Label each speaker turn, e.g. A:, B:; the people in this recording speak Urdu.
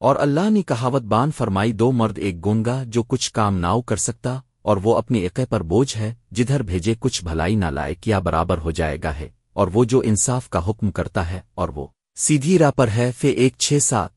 A: اور اللہ نے کہاوت بان فرمائی، دو مرد ایک گونگا جو کچھ کام ناؤ کر سکتا اور وہ اپنی عقے پر بوجھ ہے، جدھر بھیجے کچھ بھلائی نہ لائے کیا برابر ہو جائے گا ہے، اور وہ جو انصاف کا حکم کرتا ہے اور وہ سیدھی راہ پر ہے فے ایک چھ سات۔